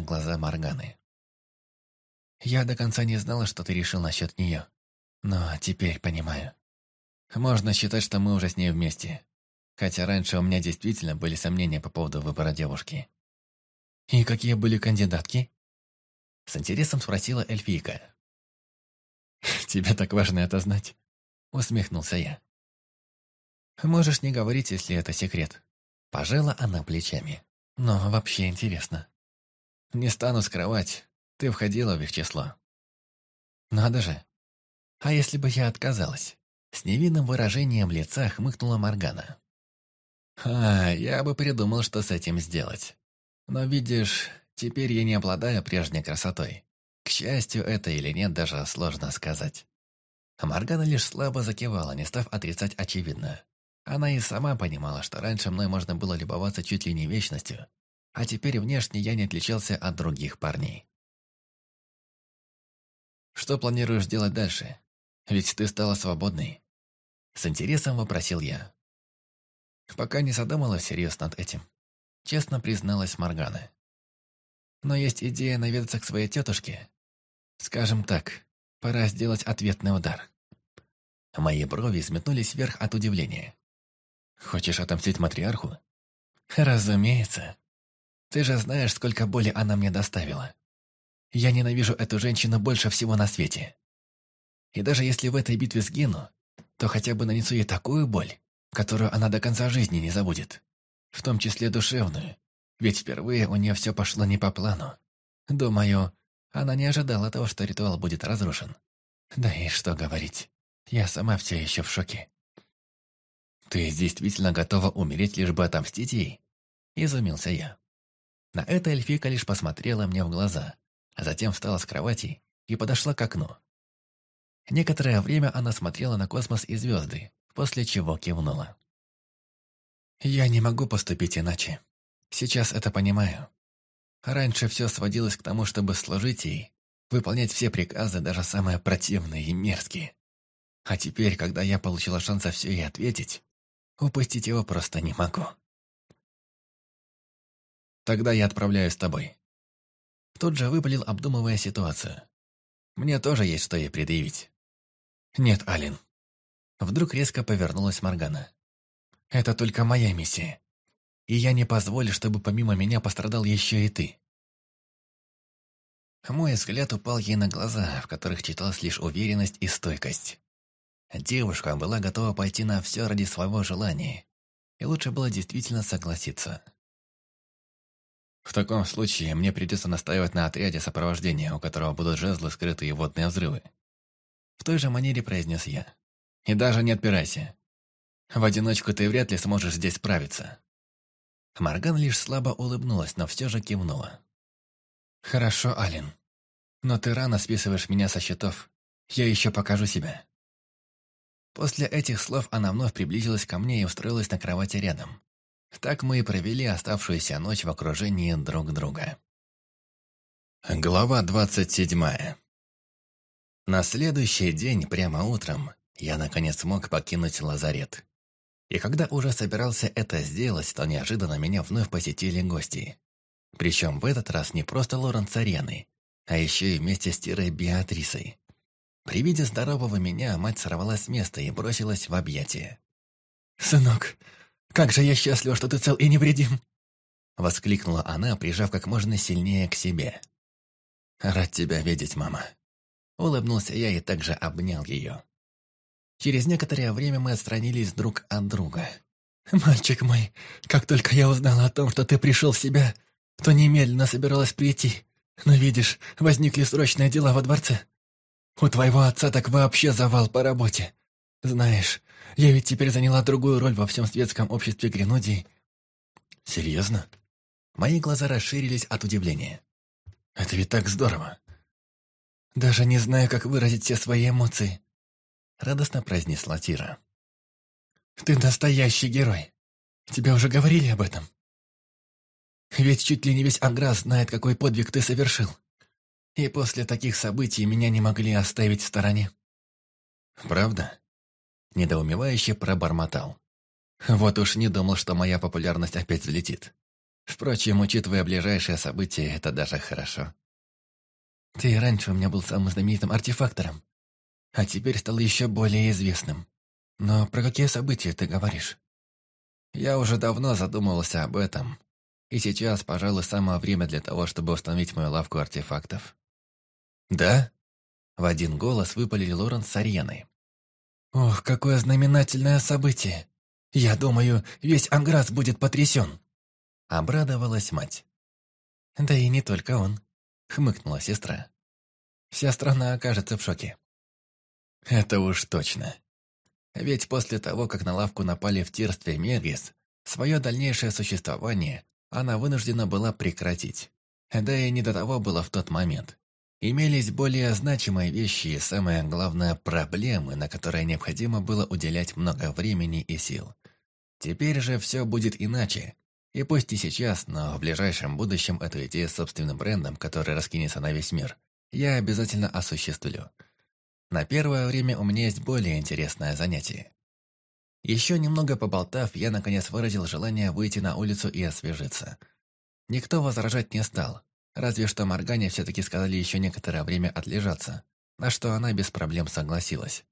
глаза Морганы. «Я до конца не знала, что ты решил насчет нее. Но теперь понимаю. Можно считать, что мы уже с ней вместе. Хотя раньше у меня действительно были сомнения по поводу выбора девушки. «И какие были кандидатки?» С интересом спросила эльфийка. «Тебе так важно это знать?» Усмехнулся я. «Можешь не говорить, если это секрет». Пожала она плечами. «Но вообще интересно. Не стану скрывать, ты входила в их число». «Надо же. А если бы я отказалась?» С невинным выражением лица хмыкнула Моргана. «А, я бы придумал, что с этим сделать. Но видишь, теперь я не обладаю прежней красотой. К счастью, это или нет, даже сложно сказать». Моргана лишь слабо закивала, не став отрицать очевидное. Она и сама понимала, что раньше мной можно было любоваться чуть ли не вечностью, а теперь внешне я не отличался от других парней. «Что планируешь делать дальше? Ведь ты стала свободной». С интересом вопросил я. Пока не задумалась всерьез над этим. Честно призналась Моргана. Но есть идея наведаться к своей тетушке. Скажем так, пора сделать ответный удар. Мои брови взметнулись вверх от удивления. Хочешь отомстить матриарху? Разумеется. Ты же знаешь, сколько боли она мне доставила. Я ненавижу эту женщину больше всего на свете. И даже если в этой битве сгину, то хотя бы нанесу ей такую боль, которую она до конца жизни не забудет. В том числе душевную, ведь впервые у нее все пошло не по плану. Думаю, она не ожидала того, что ритуал будет разрушен. Да и что говорить, я сама все еще в шоке. «Ты действительно готова умереть, лишь бы отомстить ей?» Изумился я. На это эльфика лишь посмотрела мне в глаза, а затем встала с кровати и подошла к окну. Некоторое время она смотрела на космос и звезды, после чего кивнула. «Я не могу поступить иначе. Сейчас это понимаю. Раньше все сводилось к тому, чтобы служить ей, выполнять все приказы, даже самые противные и мерзкие. А теперь, когда я получила шанс все ей ответить, упустить его просто не могу. Тогда я отправляюсь с тобой. Тут же выпалил, обдумывая ситуацию. Мне тоже есть что ей предъявить. Нет, Алин, Вдруг резко повернулась Моргана. «Это только моя миссия. И я не позволю, чтобы помимо меня пострадал еще и ты». Мой взгляд упал ей на глаза, в которых читалась лишь уверенность и стойкость. Девушка была готова пойти на все ради своего желания, и лучше было действительно согласиться. В таком случае мне придется настаивать на отряде сопровождения, у которого будут жезлы, скрытые водные взрывы. В той же манере произнес я. И даже не отпирайся. В одиночку ты вряд ли сможешь здесь справиться». Марган лишь слабо улыбнулась, но все же кивнула. «Хорошо, Алин. Но ты рано списываешь меня со счетов. Я еще покажу себя». После этих слов она вновь приблизилась ко мне и устроилась на кровати рядом. Так мы и провели оставшуюся ночь в окружении друг друга. Глава двадцать седьмая. На следующий день, прямо утром, я наконец смог покинуть лазарет. И когда уже собирался это сделать, то неожиданно меня вновь посетили гости. Причем в этот раз не просто Лоренс Арены, а еще и вместе с Тирой Беатрисой. При виде здорового меня мать сорвалась с места и бросилась в объятия. «Сынок, как же я счастлива, что ты цел и невредим!» Воскликнула она, прижав как можно сильнее к себе. «Рад тебя видеть, мама!» Улыбнулся я и также обнял ее. Через некоторое время мы отстранились друг от друга. «Мальчик мой, как только я узнала о том, что ты пришел в себя, то немедленно собиралась прийти. Но видишь, возникли срочные дела во дворце. У твоего отца так вообще завал по работе. Знаешь, я ведь теперь заняла другую роль во всем светском обществе Гренудии». «Серьезно?» Мои глаза расширились от удивления. «Это ведь так здорово!» «Даже не знаю, как выразить все свои эмоции радостно произнесла Тира. «Ты настоящий герой. Тебе уже говорили об этом. Ведь чуть ли не весь Аграс знает, какой подвиг ты совершил. И после таких событий меня не могли оставить в стороне». «Правда?» Недоумевающе пробормотал. «Вот уж не думал, что моя популярность опять взлетит. Впрочем, учитывая ближайшие события, это даже хорошо. Ты раньше у меня был самым знаменитым артефактором, а теперь стал еще более известным. Но про какие события ты говоришь? Я уже давно задумывался об этом, и сейчас, пожалуй, самое время для того, чтобы установить мою лавку артефактов. «Да?» — в один голос выпалили Лоренс с Ареной. «Ох, какое знаменательное событие! Я думаю, весь Анграс будет потрясен!» Обрадовалась мать. «Да и не только он», — хмыкнула сестра. «Вся страна окажется в шоке». «Это уж точно. Ведь после того, как на лавку напали в тирстве Мергис, свое дальнейшее существование она вынуждена была прекратить. Да и не до того было в тот момент. Имелись более значимые вещи и, самое главное, проблемы, на которые необходимо было уделять много времени и сил. Теперь же все будет иначе. И пусть и сейчас, но в ближайшем будущем эту идею с собственным брендом, который раскинется на весь мир, я обязательно осуществлю. На первое время у меня есть более интересное занятие. Еще немного поболтав, я наконец выразил желание выйти на улицу и освежиться. Никто возражать не стал, разве что Моргане все-таки сказали еще некоторое время отлежаться, на что она без проблем согласилась.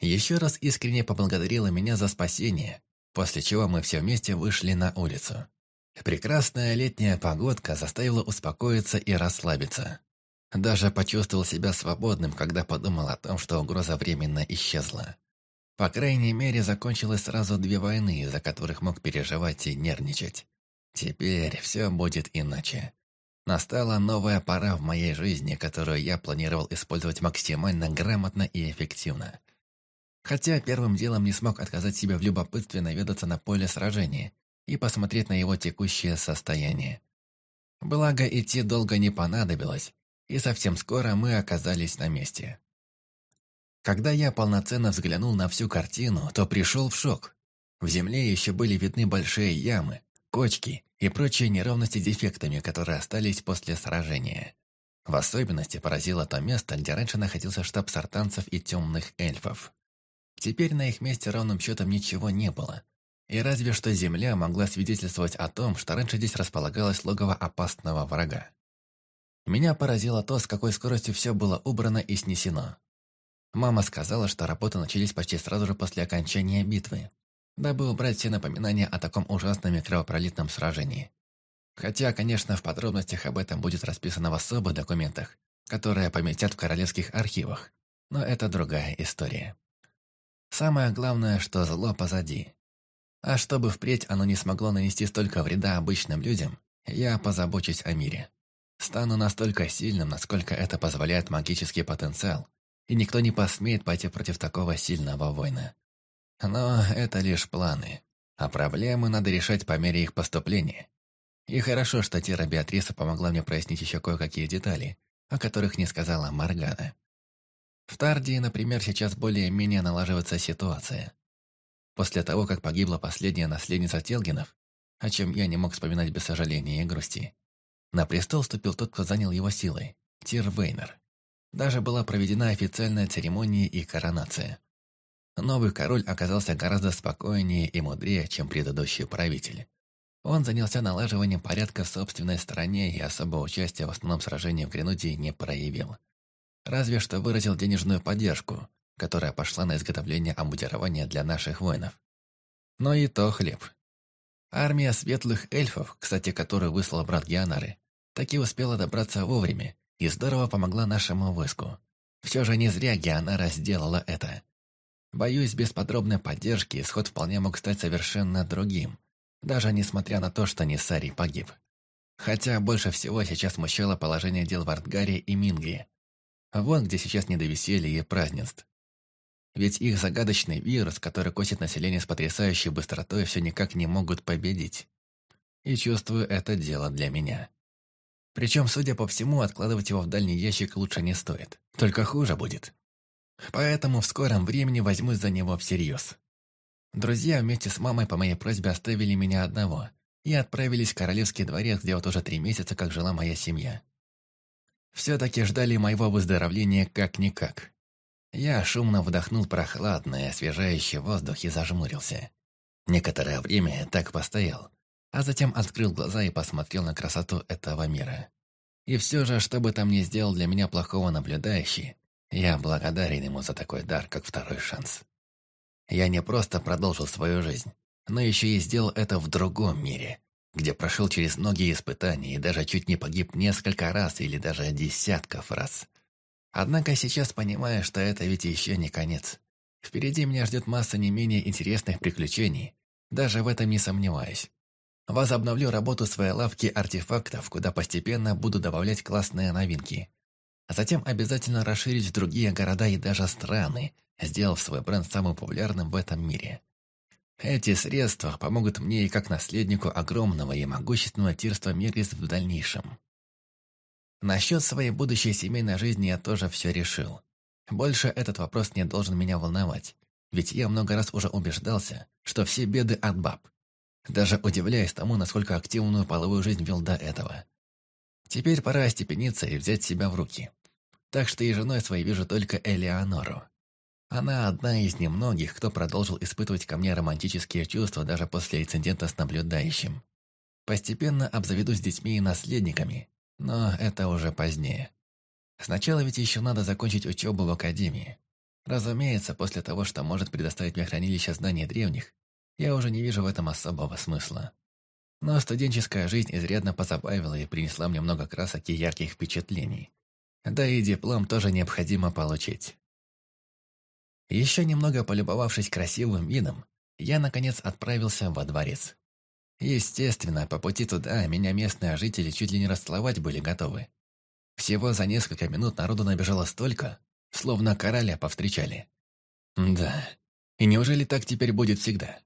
Еще раз искренне поблагодарила меня за спасение, после чего мы все вместе вышли на улицу. Прекрасная летняя погодка заставила успокоиться и расслабиться. Даже почувствовал себя свободным, когда подумал о том, что угроза временно исчезла. По крайней мере, закончилось сразу две войны, из-за которых мог переживать и нервничать. Теперь все будет иначе. Настала новая пора в моей жизни, которую я планировал использовать максимально грамотно и эффективно. Хотя первым делом не смог отказать себе в любопытстве наведаться на поле сражения и посмотреть на его текущее состояние. Благо, идти долго не понадобилось, и совсем скоро мы оказались на месте. Когда я полноценно взглянул на всю картину, то пришел в шок. В земле еще были видны большие ямы, кочки и прочие неровности дефектами, которые остались после сражения. В особенности поразило то место, где раньше находился штаб сартанцев и темных эльфов. Теперь на их месте ровным счетом ничего не было. И разве что земля могла свидетельствовать о том, что раньше здесь располагалось логово опасного врага. Меня поразило то, с какой скоростью все было убрано и снесено. Мама сказала, что работы начались почти сразу же после окончания битвы, дабы убрать все напоминания о таком ужасном и кровопролитном сражении. Хотя, конечно, в подробностях об этом будет расписано в особых документах, которые поместят в королевских архивах, но это другая история. Самое главное, что зло позади. А чтобы впредь оно не смогло нанести столько вреда обычным людям, я позабочусь о мире. Стану настолько сильным, насколько это позволяет магический потенциал, и никто не посмеет пойти против такого сильного воина. Но это лишь планы, а проблемы надо решать по мере их поступления. И хорошо, что Тира Беатриса помогла мне прояснить еще кое-какие детали, о которых не сказала Маргана. В Тардии, например, сейчас более-менее налаживается ситуация. После того, как погибла последняя наследница Телгинов, о чем я не мог вспоминать без сожаления и грусти, на престол вступил тот, кто занял его силой – Тир Вейнер. Даже была проведена официальная церемония и коронация. Новый король оказался гораздо спокойнее и мудрее, чем предыдущий правитель. Он занялся налаживанием порядка в собственной стране и особого участия в основном сражении в Гренудии не проявил. Разве что выразил денежную поддержку, которая пошла на изготовление обмундирования для наших воинов. Но и то хлеб. Армия светлых эльфов, кстати, которую выслал брат Геонары, таки успела добраться вовремя и здорово помогла нашему войску. Все же не зря Геонара сделала это. Боюсь, без подробной поддержки исход вполне мог стать совершенно другим, даже несмотря на то, что Нисарий погиб. Хотя больше всего сейчас смущало положение дел в Артгаре и Минге. Вон где сейчас не до и празднеств. Ведь их загадочный вирус, который косит население с потрясающей быстротой, все никак не могут победить. И чувствую, это дело для меня. Причем, судя по всему, откладывать его в дальний ящик лучше не стоит. Только хуже будет. Поэтому в скором времени возьмусь за него всерьез. Друзья вместе с мамой по моей просьбе оставили меня одного и отправились в Королевский дворец, где вот уже три месяца как жила моя семья. Все-таки ждали моего выздоровления как-никак. Я шумно вдохнул прохладный, освежающий воздух и зажмурился. Некоторое время так постоял, а затем открыл глаза и посмотрел на красоту этого мира. И все же, что бы там ни сделал для меня плохого наблюдающий, я благодарен ему за такой дар, как второй шанс. Я не просто продолжил свою жизнь, но еще и сделал это в другом мире, где прошел через многие испытания и даже чуть не погиб несколько раз или даже десятков раз. Однако сейчас понимаю, что это ведь еще не конец. Впереди меня ждет масса не менее интересных приключений, даже в этом не сомневаюсь. Возобновлю работу своей лавки артефактов, куда постепенно буду добавлять классные новинки. А затем обязательно расширить в другие города и даже страны, сделав свой бренд самым популярным в этом мире. Эти средства помогут мне и как наследнику огромного и могущественного тирства Мирис в дальнейшем. Насчет своей будущей семейной жизни я тоже все решил. Больше этот вопрос не должен меня волновать, ведь я много раз уже убеждался, что все беды от баб. Даже удивляясь тому, насколько активную половую жизнь вел до этого. Теперь пора остепениться и взять себя в руки. Так что и женой своей вижу только Элеонору. Она одна из немногих, кто продолжил испытывать ко мне романтические чувства даже после инцидента с наблюдающим. Постепенно обзаведусь детьми и наследниками, но это уже позднее. Сначала ведь еще надо закончить учебу в академии. Разумеется, после того, что может предоставить мне хранилище знаний древних, я уже не вижу в этом особого смысла. Но студенческая жизнь изрядно позабавила и принесла мне много красок и ярких впечатлений. Да и диплом тоже необходимо получить. Еще немного полюбовавшись красивым видом, я, наконец, отправился во дворец. Естественно, по пути туда меня местные жители чуть ли не расцеловать были готовы. Всего за несколько минут народу набежало столько, словно короля повстречали. Да, и неужели так теперь будет всегда?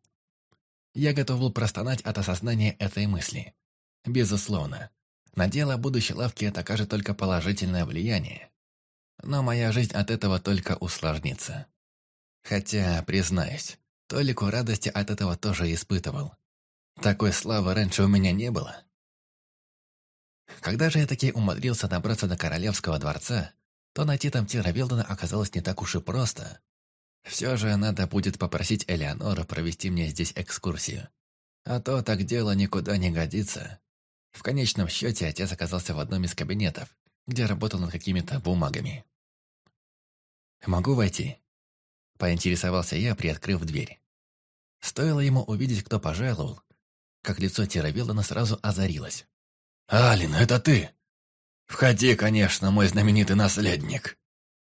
Я готов был простонать от осознания этой мысли. Безусловно, на дело будущей лавки это окажет только положительное влияние. Но моя жизнь от этого только усложнится. Хотя, признаюсь, толику радости от этого тоже испытывал. Такой славы раньше у меня не было. Когда же я таки умудрился добраться до Королевского дворца, то найти там Тира Вилдена оказалось не так уж и просто. Все же надо будет попросить Элеонору провести мне здесь экскурсию. А то так дело никуда не годится. В конечном счете отец оказался в одном из кабинетов, где работал над какими-то бумагами. «Могу войти?» Поинтересовался я, приоткрыв дверь. Стоило ему увидеть, кто пожаловал, как лицо Тировиллана сразу озарилось. «Алин, это ты! Входи, конечно, мой знаменитый наследник!»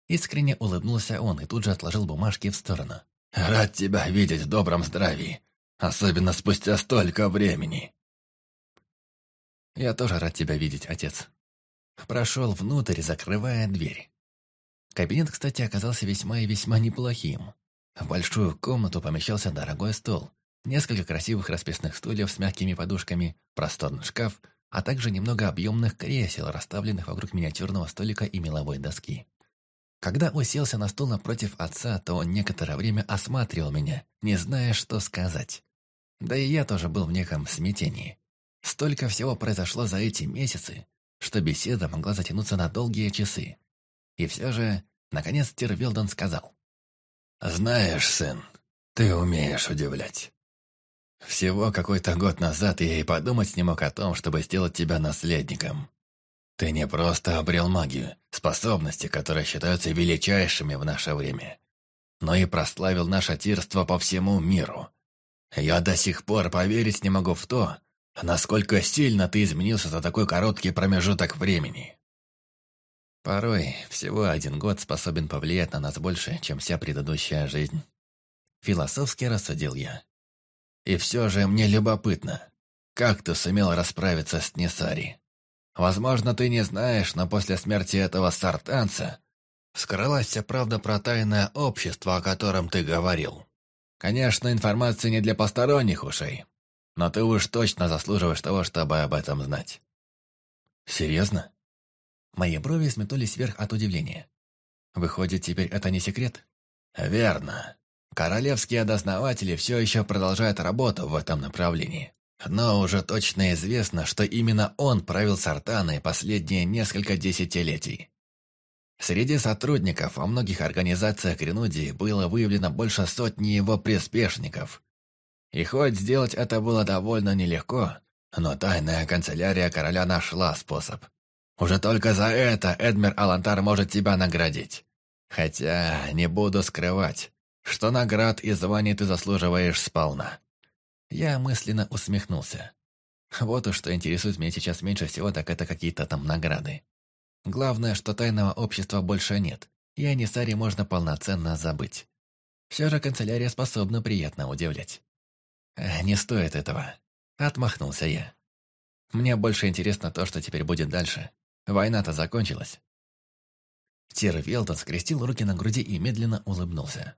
Искренне улыбнулся он и тут же отложил бумажки в сторону. «Рад тебя видеть в добром здравии, особенно спустя столько времени!» «Я тоже рад тебя видеть, отец». Прошел внутрь, закрывая дверь. Кабинет, кстати, оказался весьма и весьма неплохим. В большую комнату помещался дорогой стол, несколько красивых расписных стульев с мягкими подушками, просторный шкаф, а также немного объемных кресел, расставленных вокруг миниатюрного столика и меловой доски. Когда уселся на стул напротив отца, то он некоторое время осматривал меня, не зная, что сказать. Да и я тоже был в неком смятении. Столько всего произошло за эти месяцы, что беседа могла затянуться на долгие часы. И все же, наконец, Тирвилдон сказал. «Знаешь, сын, ты умеешь удивлять. Всего какой-то год назад я и подумать не мог о том, чтобы сделать тебя наследником. Ты не просто обрел магию, способности, которые считаются величайшими в наше время, но и прославил наше тирство по всему миру. Я до сих пор поверить не могу в то, насколько сильно ты изменился за такой короткий промежуток времени. Порой всего один год способен повлиять на нас больше, чем вся предыдущая жизнь. Философски рассудил я. И все же мне любопытно, как ты сумел расправиться с Несари? Возможно, ты не знаешь, но после смерти этого сартанца скрылась вся правда про тайное общество, о котором ты говорил. Конечно, информация не для посторонних ушей, но ты уж точно заслуживаешь того, чтобы об этом знать. Серьезно? Мои брови сметнулись вверх от удивления. Выходит, теперь это не секрет? Верно. Королевские дознаватели все еще продолжают работу в этом направлении. Но уже точно известно, что именно он правил Сартаной последние несколько десятилетий. Среди сотрудников во многих организациях Гренудии было выявлено больше сотни его приспешников. И хоть сделать это было довольно нелегко, но тайная канцелярия короля нашла способ. Уже только за это Эдмер Алантар может тебя наградить. Хотя не буду скрывать, что наград и званий ты заслуживаешь сполна. Я мысленно усмехнулся. Вот уж что интересует меня сейчас меньше всего, так это какие-то там награды. Главное, что тайного общества больше нет, и о Нисаре можно полноценно забыть. Все же канцелярия способна приятно удивлять. «Не стоит этого», — отмахнулся я. «Мне больше интересно то, что теперь будет дальше. Война-то закончилась». Тир Велтон скрестил руки на груди и медленно улыбнулся.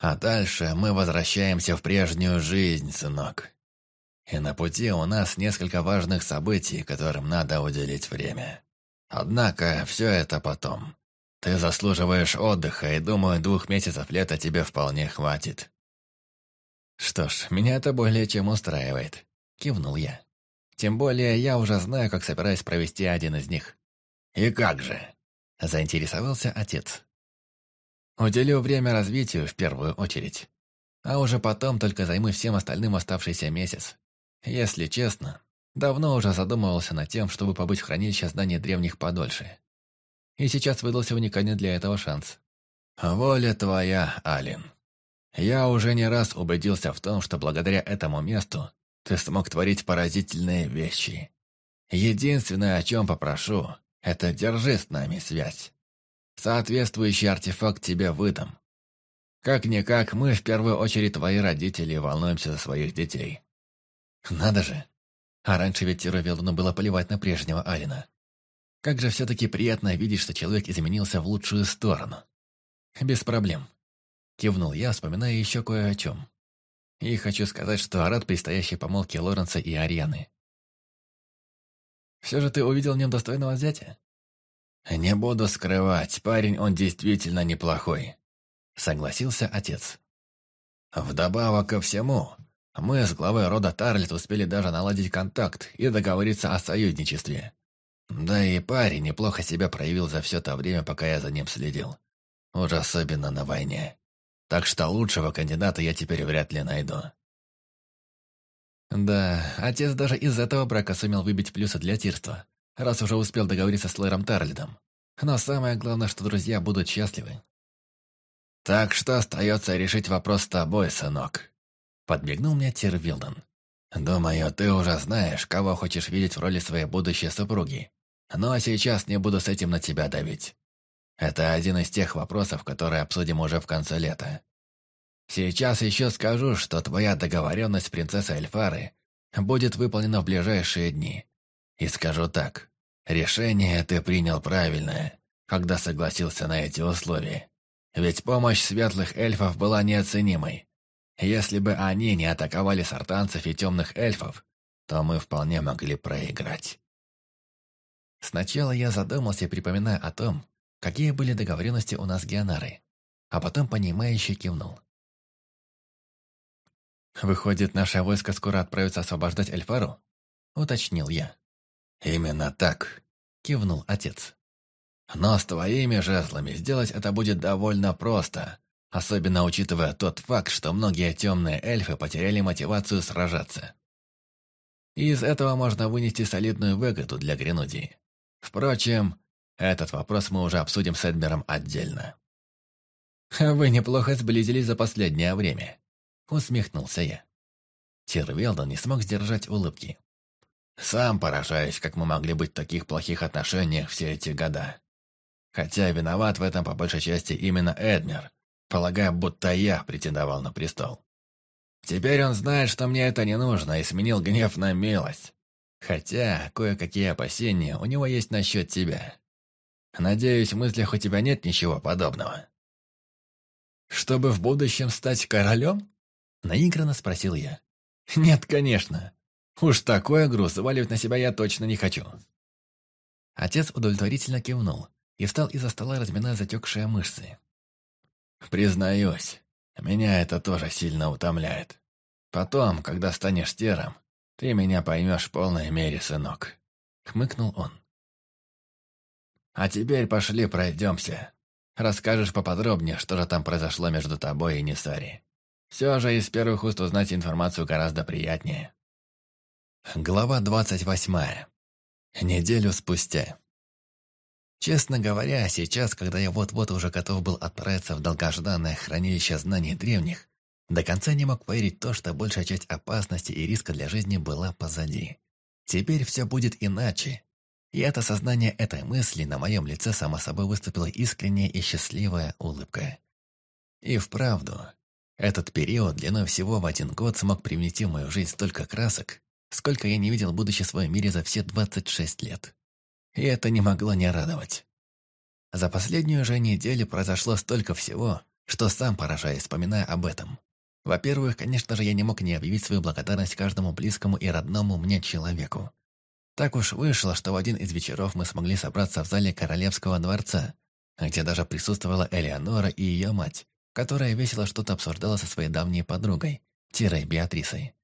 А дальше мы возвращаемся в прежнюю жизнь, сынок. И на пути у нас несколько важных событий, которым надо уделить время. Однако все это потом. Ты заслуживаешь отдыха, и думаю, двух месяцев лета тебе вполне хватит. Что ж, меня это более чем устраивает, кивнул я. Тем более я уже знаю, как собираюсь провести один из них. И как же? Заинтересовался отец. Уделю время развитию в первую очередь. А уже потом только займусь всем остальным оставшийся месяц. Если честно, давно уже задумывался над тем, чтобы побыть в хранилище здания древних подольше. И сейчас выдался уникальный для этого шанс. «Воля твоя, Алин. Я уже не раз убедился в том, что благодаря этому месту ты смог творить поразительные вещи. Единственное, о чем попрошу, это держи с нами связь. Соответствующий артефакт тебе выдам. Как-никак, мы в первую очередь твои родители волнуемся за своих детей. Надо же. А раньше ведь Тиру Велуну было поливать на прежнего Алина. Как же все-таки приятно видеть, что человек изменился в лучшую сторону. Без проблем. Кивнул я, вспоминая еще кое о чем. И хочу сказать, что рад предстоящей помолвке Лоренса и Арианы. Все же ты увидел в нем достойного зятя? «Не буду скрывать, парень он действительно неплохой», — согласился отец. «Вдобавок ко всему, мы с главой рода Тарлет успели даже наладить контакт и договориться о союзничестве. Да и парень неплохо себя проявил за все то время, пока я за ним следил. Уже особенно на войне. Так что лучшего кандидата я теперь вряд ли найду». Да, отец даже из этого брака сумел выбить плюсы для тирства раз уже успел договориться с Лэром Тарлидом. Но самое главное, что друзья будут счастливы. «Так что остается решить вопрос с тобой, сынок», — подмигнул мне Тир Вилден. «Думаю, ты уже знаешь, кого хочешь видеть в роли своей будущей супруги. Но сейчас не буду с этим на тебя давить. Это один из тех вопросов, которые обсудим уже в конце лета. Сейчас еще скажу, что твоя договоренность с принцессой Эльфары будет выполнена в ближайшие дни. И скажу так, решение ты принял правильное, когда согласился на эти условия. Ведь помощь светлых эльфов была неоценимой. Если бы они не атаковали сартанцев и темных эльфов, то мы вполне могли проиграть. Сначала я задумался, припоминая о том, какие были договоренности у нас с Геонарой, а потом понимающе кивнул. «Выходит, наше войско скоро отправится освобождать Эльфару?» — уточнил я. «Именно так», — кивнул отец. «Но с твоими жезлами сделать это будет довольно просто, особенно учитывая тот факт, что многие темные эльфы потеряли мотивацию сражаться. из этого можно вынести солидную выгоду для Гренудии. Впрочем, этот вопрос мы уже обсудим с Эдмером отдельно». «Вы неплохо сблизились за последнее время», — усмехнулся я. Тирвелдон не смог сдержать улыбки. Сам поражаюсь, как мы могли быть в таких плохих отношениях все эти года. Хотя виноват в этом по большей части именно Эдмер, полагая, будто я претендовал на престол. Теперь он знает, что мне это не нужно, и сменил гнев на милость. Хотя кое-какие опасения у него есть насчет тебя. Надеюсь, в мыслях у тебя нет ничего подобного. «Чтобы в будущем стать королем?» — наигранно спросил я. «Нет, конечно. Уж такой груз заваливать на себя я точно не хочу. Отец удовлетворительно кивнул и встал из-за стола, разминая затекшие мышцы. «Признаюсь, меня это тоже сильно утомляет. Потом, когда станешь тером, ты меня поймешь в полной мере, сынок», — хмыкнул он. «А теперь пошли пройдемся. Расскажешь поподробнее, что же там произошло между тобой и Несари. Все же из первых уст узнать информацию гораздо приятнее. Глава двадцать восьмая. Неделю спустя. Честно говоря, сейчас, когда я вот-вот уже готов был отправиться в долгожданное хранилище знаний древних, до конца не мог поверить то, что большая часть опасности и риска для жизни была позади. Теперь все будет иначе. И это сознание этой мысли на моем лице само собой выступила искренняя и счастливая улыбка. И вправду, этот период длиной всего в один год смог привнести в мою жизнь столько красок, сколько я не видел будущее в своем мире за все 26 лет. И это не могло не радовать. За последнюю же неделю произошло столько всего, что сам поражаюсь, вспоминая об этом. Во-первых, конечно же, я не мог не объявить свою благодарность каждому близкому и родному мне человеку. Так уж вышло, что в один из вечеров мы смогли собраться в зале Королевского дворца, где даже присутствовала Элеонора и ее мать, которая весело что-то обсуждала со своей давней подругой, Тирой Беатрисой.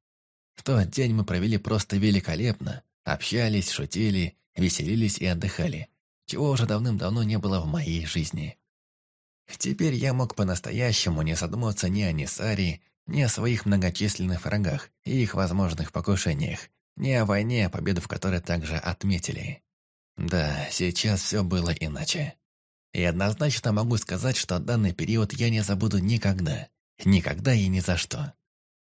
В тот день мы провели просто великолепно, общались, шутили, веселились и отдыхали, чего уже давным-давно не было в моей жизни. Теперь я мог по-настоящему не задумываться ни о Несаре, ни о своих многочисленных врагах и их возможных покушениях, ни о войне, победу в которой также отметили. Да, сейчас все было иначе. И однозначно могу сказать, что данный период я не забуду никогда. Никогда и ни за что.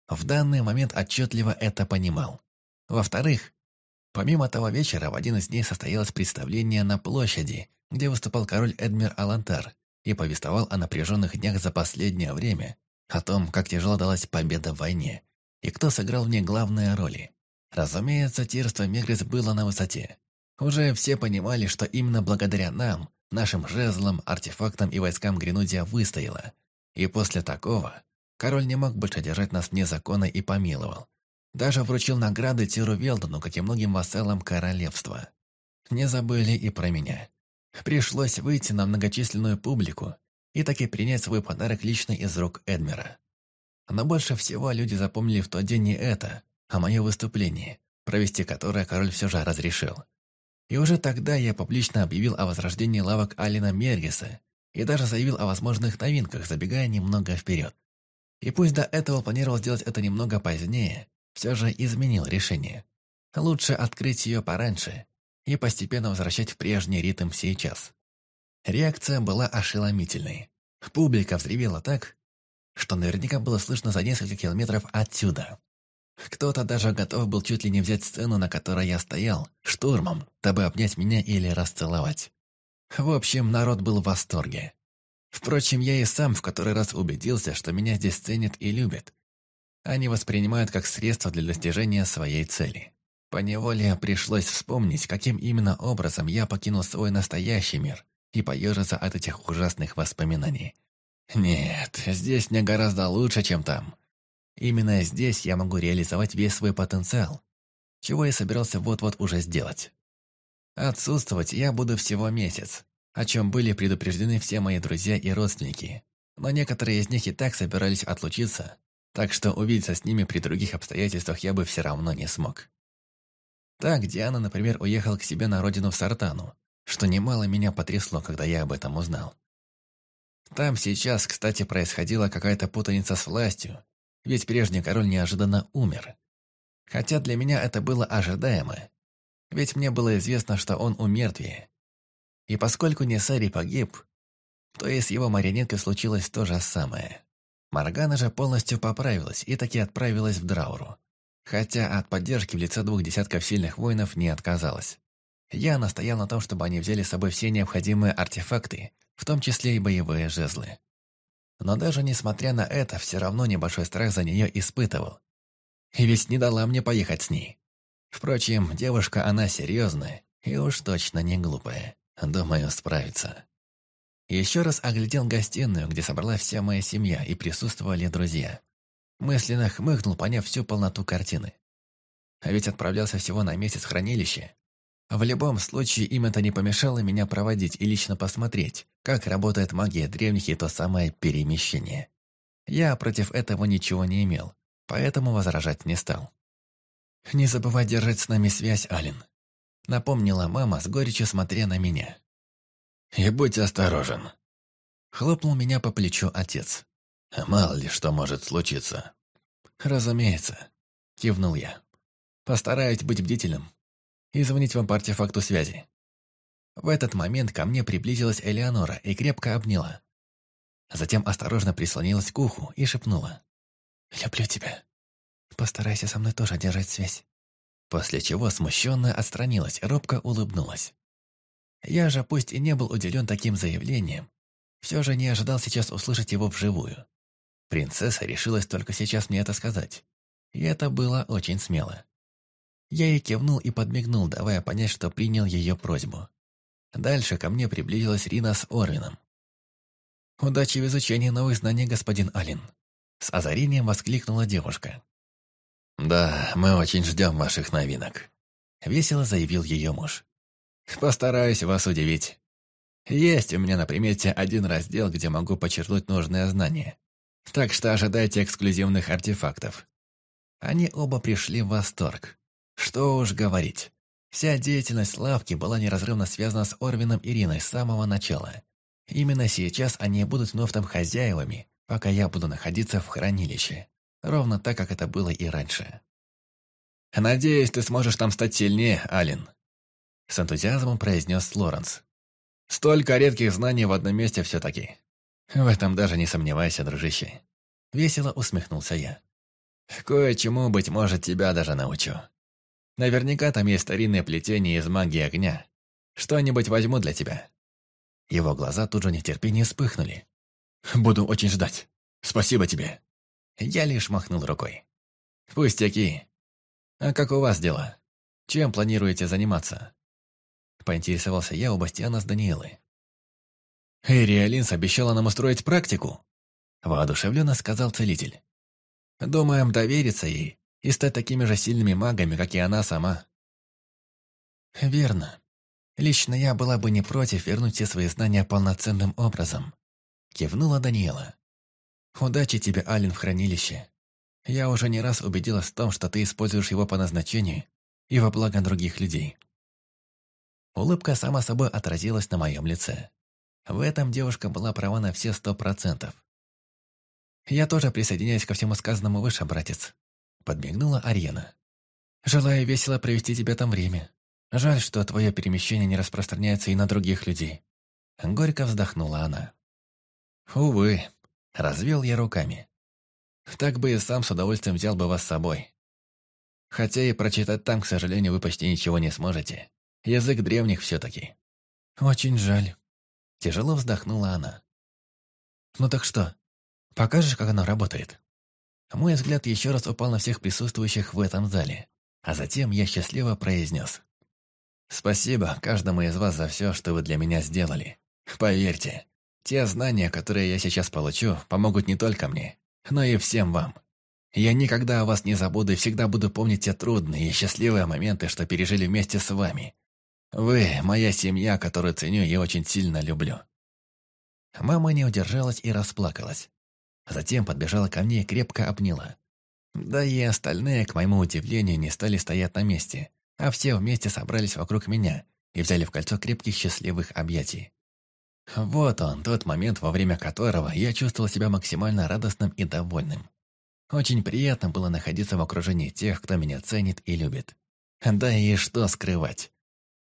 В данный момент отчетливо это понимал. Во-вторых, помимо того вечера, в один из дней состоялось представление на площади, где выступал король Эдмир Алантар и повествовал о напряженных днях за последнее время, о том, как тяжело далась победа в войне, и кто сыграл в ней главные роли. Разумеется, тирство Мегрис было на высоте. Уже все понимали, что именно благодаря нам, нашим жезлам, артефактам и войскам Гренудия выстояло. И после такого король не мог больше держать нас вне закона и помиловал. Даже вручил награды Тиру Велдону, как и многим вассалам королевства. Не забыли и про меня. Пришлось выйти на многочисленную публику и таки принять свой подарок лично из рук Эдмера. Но больше всего люди запомнили в тот день не это, а мое выступление, провести которое король все же разрешил. И уже тогда я публично объявил о возрождении лавок Алина Мергиса и даже заявил о возможных новинках, забегая немного вперед. И пусть до этого планировал сделать это немного позднее, все же изменил решение. Лучше открыть ее пораньше и постепенно возвращать в прежний ритм сейчас. Реакция была ошеломительной. Публика взревела так, что наверняка было слышно за несколько километров отсюда. Кто-то даже готов был чуть ли не взять сцену, на которой я стоял, штурмом, дабы обнять меня или расцеловать. В общем, народ был в восторге. Впрочем, я и сам в который раз убедился, что меня здесь ценят и любят. Они воспринимают как средство для достижения своей цели. Поневоле пришлось вспомнить, каким именно образом я покинул свой настоящий мир и поежиться от этих ужасных воспоминаний. Нет, здесь мне гораздо лучше, чем там. Именно здесь я могу реализовать весь свой потенциал, чего я собирался вот-вот уже сделать. Отсутствовать я буду всего месяц, о чем были предупреждены все мои друзья и родственники, но некоторые из них и так собирались отлучиться, так что увидеться с ними при других обстоятельствах я бы все равно не смог. Так Диана, например, уехал к себе на родину в Сартану, что немало меня потрясло, когда я об этом узнал. Там сейчас, кстати, происходила какая-то путаница с властью, ведь прежний король неожиданно умер. Хотя для меня это было ожидаемо, ведь мне было известно, что он умертвее. И поскольку Несари погиб, то и с его марионеткой случилось то же самое. Маргана же полностью поправилась и таки отправилась в Драуру. Хотя от поддержки в лице двух десятков сильных воинов не отказалась. Я настоял на том, чтобы они взяли с собой все необходимые артефакты, в том числе и боевые жезлы. Но даже несмотря на это, все равно небольшой страх за нее испытывал. И ведь не дала мне поехать с ней. Впрочем, девушка она серьезная и уж точно не глупая. Думаю, справится. Еще раз оглядел гостиную, где собралась вся моя семья и присутствовали друзья. Мысленно хмыкнул, поняв всю полноту картины. А ведь отправлялся всего на месяц в хранилище, в любом случае, им это не помешало меня проводить и лично посмотреть, как работает магия древних и то самое перемещение. Я против этого ничего не имел, поэтому возражать не стал. «Не забывай держать с нами связь, Ален», — напомнила мама, с горечью смотря на меня. «И будь осторожен», — хлопнул меня по плечу отец. Мало ли что может случиться. Разумеется, кивнул я. Постараюсь быть бдительным и звонить вам по артефакту связи. В этот момент ко мне приблизилась Элеонора и крепко обняла. Затем осторожно прислонилась к уху и шепнула. «Люблю тебя. Постарайся со мной тоже держать связь». После чего смущенно отстранилась, робко улыбнулась. Я же, пусть и не был уделен таким заявлением, все же не ожидал сейчас услышать его вживую. Принцесса решилась только сейчас мне это сказать. И это было очень смело. Я ей кивнул и подмигнул, давая понять, что принял ее просьбу. Дальше ко мне приблизилась Рина с Орвином. «Удачи в изучении новых знаний, господин Алин!» С озарением воскликнула девушка. «Да, мы очень ждем ваших новинок», — весело заявил ее муж. «Постараюсь вас удивить. Есть у меня на примете один раздел, где могу подчеркнуть нужные знания. Так что ожидайте эксклюзивных артефактов». Они оба пришли в восторг. Что уж говорить. Вся деятельность лавки была неразрывно связана с Орвином Ириной с самого начала. Именно сейчас они будут вновь там хозяевами, пока я буду находиться в хранилище. Ровно так, как это было и раньше. «Надеюсь, ты сможешь там стать сильнее, Ален», — с энтузиазмом произнес Лоренс. «Столько редких знаний в одном месте все-таки. В этом даже не сомневайся, дружище». Весело усмехнулся я. «Кое-чему, быть может, тебя даже научу. Наверняка там есть старинное плетение из магии огня. Что-нибудь возьму для тебя». Его глаза тут же нетерпение вспыхнули. «Буду очень ждать. Спасибо тебе». Я лишь махнул рукой. «Пустяки. А как у вас дела? Чем планируете заниматься?» Поинтересовался я у Бастиана с Даниэлой. «Эри Алинс обещала нам устроить практику», воодушевленно сказал целитель. «Думаем довериться ей и стать такими же сильными магами, как и она сама». «Верно. Лично я была бы не против вернуть все свои знания полноценным образом», кивнула Даниэла. «Удачи тебе, Ален, в хранилище. Я уже не раз убедилась в том, что ты используешь его по назначению и во благо других людей». Улыбка сама собой отразилась на моем лице. В этом девушка была права на все сто процентов. «Я тоже присоединяюсь ко всему сказанному выше, братец», — подмигнула Ариена. «Желаю весело провести тебе там время. Жаль, что твое перемещение не распространяется и на других людей». Горько вздохнула она. «Увы, Развел я руками. Так бы и сам с удовольствием взял бы вас с собой. Хотя и прочитать там, к сожалению, вы почти ничего не сможете. Язык древних все-таки. Очень жаль. Тяжело вздохнула она. Ну так что, покажешь, как оно работает? Мой взгляд еще раз упал на всех присутствующих в этом зале, а затем я счастливо произнес. «Спасибо каждому из вас за все, что вы для меня сделали. Поверьте, те знания, которые я сейчас получу, помогут не только мне, но и всем вам. Я никогда о вас не забуду и всегда буду помнить те трудные и счастливые моменты, что пережили вместе с вами. Вы – моя семья, которую ценю и очень сильно люблю». Мама не удержалась и расплакалась. Затем подбежала ко мне и крепко обняла. Да и остальные, к моему удивлению, не стали стоять на месте, а все вместе собрались вокруг меня и взяли в кольцо крепких счастливых объятий. Вот он, тот момент, во время которого я чувствовал себя максимально радостным и довольным. Очень приятно было находиться в окружении тех, кто меня ценит и любит. Да и что скрывать.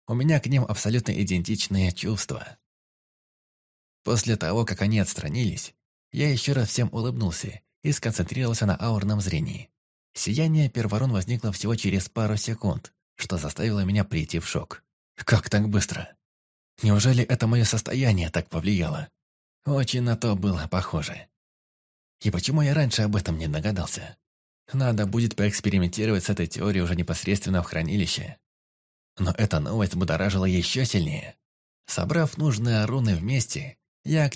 У меня к ним абсолютно идентичные чувства. После того, как они отстранились, я еще раз всем улыбнулся и сконцентрировался на аурном зрении. Сияние перворон возникло всего через пару секунд, что заставило меня прийти в шок. Как так быстро? Неужели это мое состояние так повлияло? Очень на то было похоже. И почему я раньше об этом не догадался? Надо будет поэкспериментировать с этой теорией уже непосредственно в хранилище. Но эта новость будоражила еще сильнее. Собрав нужные руны вместе, я